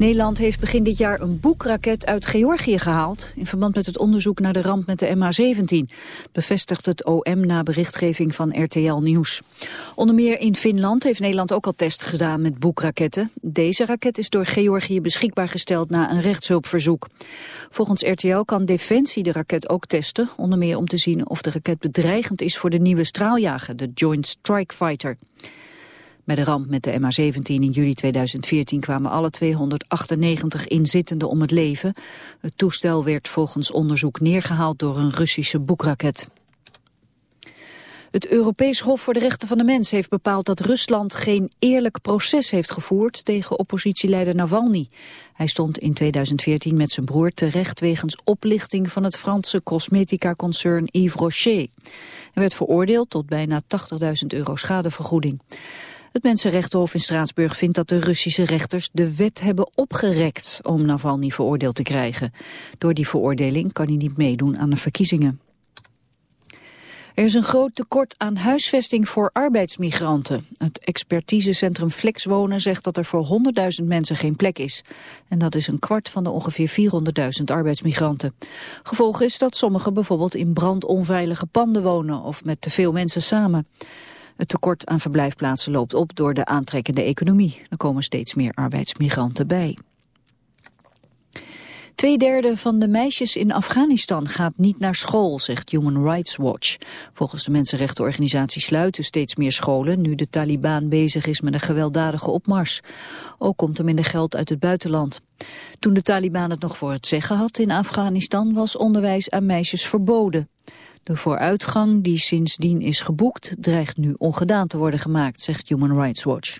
Nederland heeft begin dit jaar een boekraket uit Georgië gehaald... in verband met het onderzoek naar de ramp met de MH17. Bevestigt het OM na berichtgeving van RTL Nieuws. Onder meer in Finland heeft Nederland ook al tests gedaan met boekraketten. Deze raket is door Georgië beschikbaar gesteld na een rechtshulpverzoek. Volgens RTL kan Defensie de raket ook testen... onder meer om te zien of de raket bedreigend is voor de nieuwe straaljager... de Joint Strike Fighter. Bij de ramp met de MH17 in juli 2014 kwamen alle 298 inzittenden om het leven. Het toestel werd volgens onderzoek neergehaald door een Russische boekraket. Het Europees Hof voor de Rechten van de Mens heeft bepaald dat Rusland geen eerlijk proces heeft gevoerd tegen oppositieleider Navalny. Hij stond in 2014 met zijn broer terecht wegens oplichting van het Franse cosmetica-concern Yves Rocher. Hij werd veroordeeld tot bijna 80.000 euro schadevergoeding. Het Mensenrechtenhof in Straatsburg vindt dat de Russische rechters de wet hebben opgerekt om Navalny veroordeeld te krijgen. Door die veroordeling kan hij niet meedoen aan de verkiezingen. Er is een groot tekort aan huisvesting voor arbeidsmigranten. Het expertisecentrum Flexwonen zegt dat er voor 100.000 mensen geen plek is. En dat is een kwart van de ongeveer 400.000 arbeidsmigranten. Gevolg is dat sommigen bijvoorbeeld in brandonveilige panden wonen of met te veel mensen samen. Het tekort aan verblijfplaatsen loopt op door de aantrekkende economie. Er komen steeds meer arbeidsmigranten bij. Tweederde van de meisjes in Afghanistan gaat niet naar school, zegt Human Rights Watch. Volgens de mensenrechtenorganisatie sluiten steeds meer scholen... nu de Taliban bezig is met een gewelddadige opmars. Ook komt er minder geld uit het buitenland. Toen de Taliban het nog voor het zeggen had in Afghanistan... was onderwijs aan meisjes verboden. De vooruitgang die sindsdien is geboekt dreigt nu ongedaan te worden gemaakt, zegt Human Rights Watch.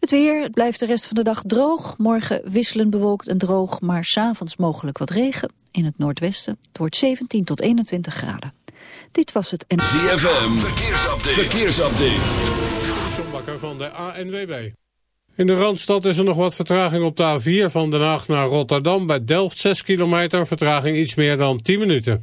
Het weer, het blijft de rest van de dag droog. Morgen wisselend bewolkt en droog, maar s'avonds mogelijk wat regen. In het noordwesten. Het wordt 17 tot 21 graden. Dit was het... En... ZFM, verkeersupdate. verkeersupdate. John van de ANWB. In de Randstad is er nog wat vertraging op de A4 van Den Haag naar Rotterdam. Bij Delft 6 kilometer, vertraging iets meer dan 10 minuten.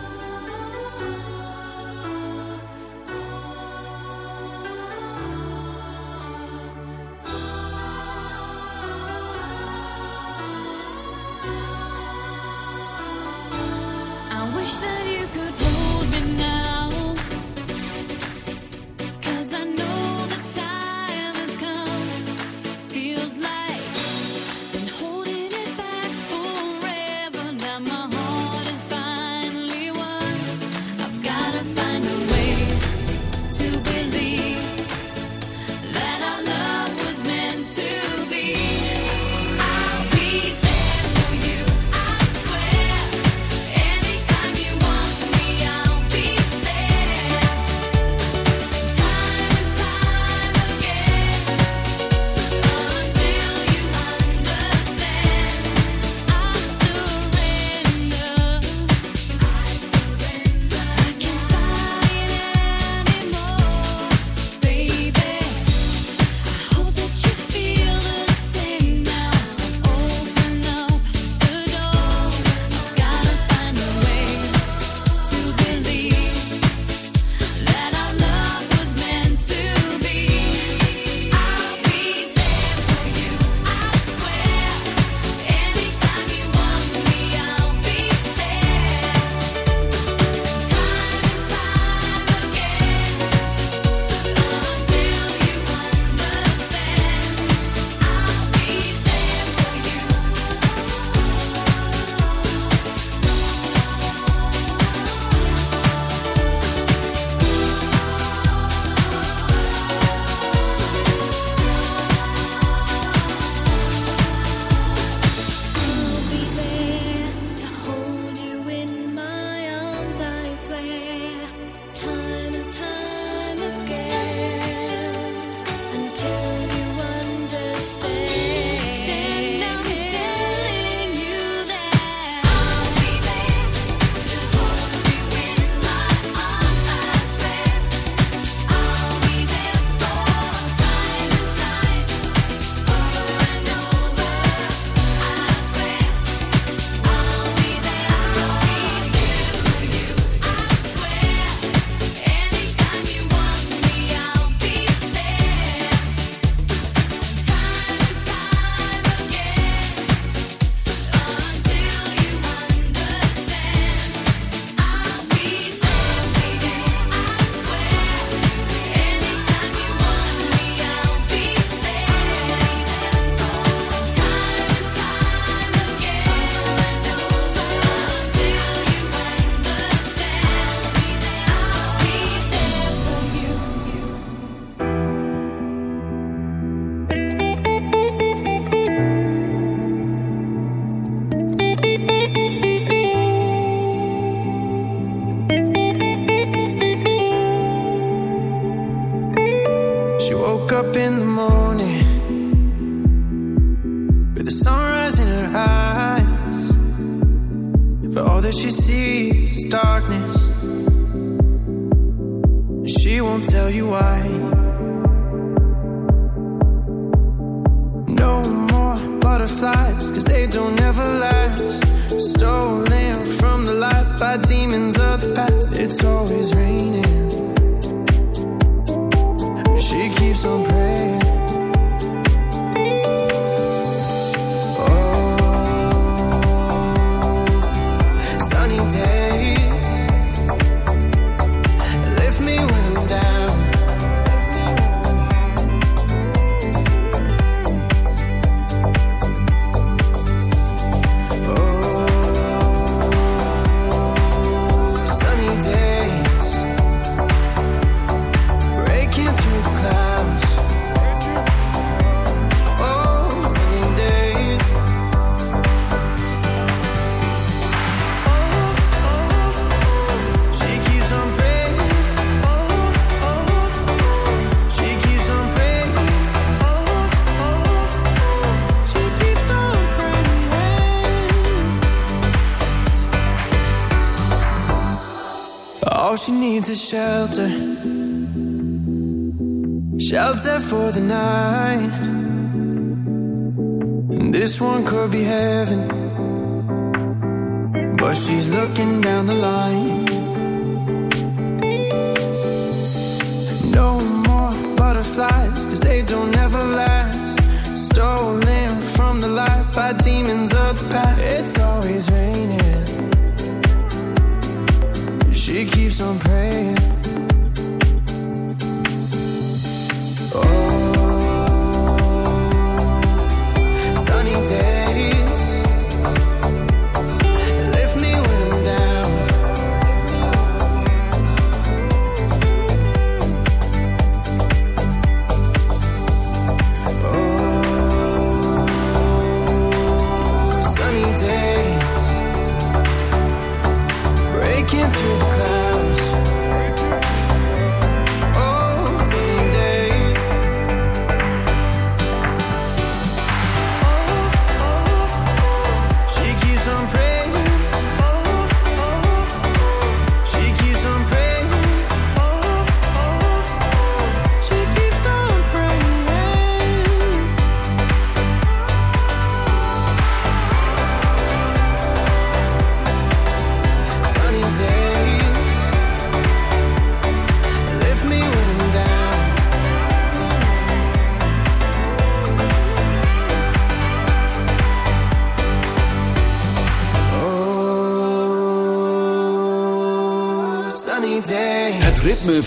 sees is darkness. And she won't tell you why. raining. She keeps on praying.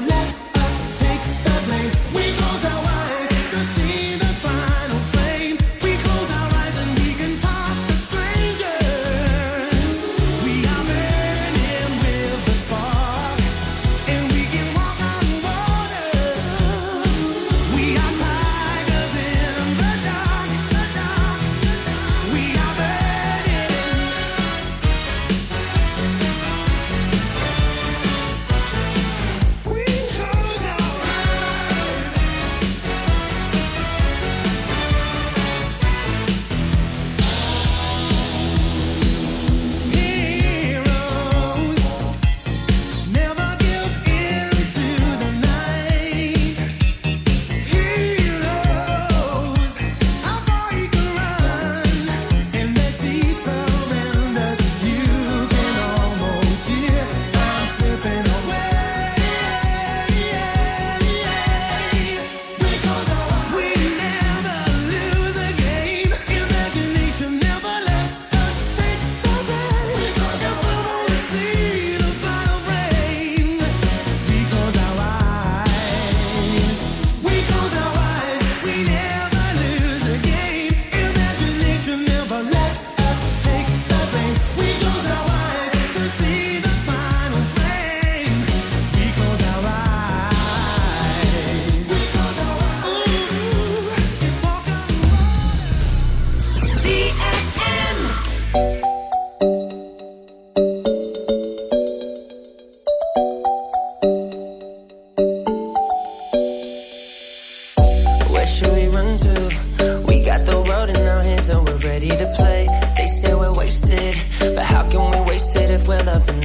let's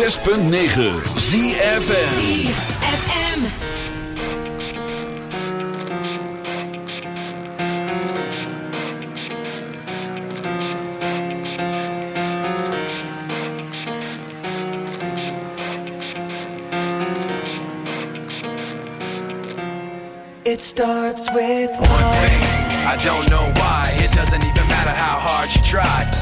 106.9 ZFM. ZFM. It starts with One thing, I don't know why. It doesn't even matter how hard you try.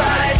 tried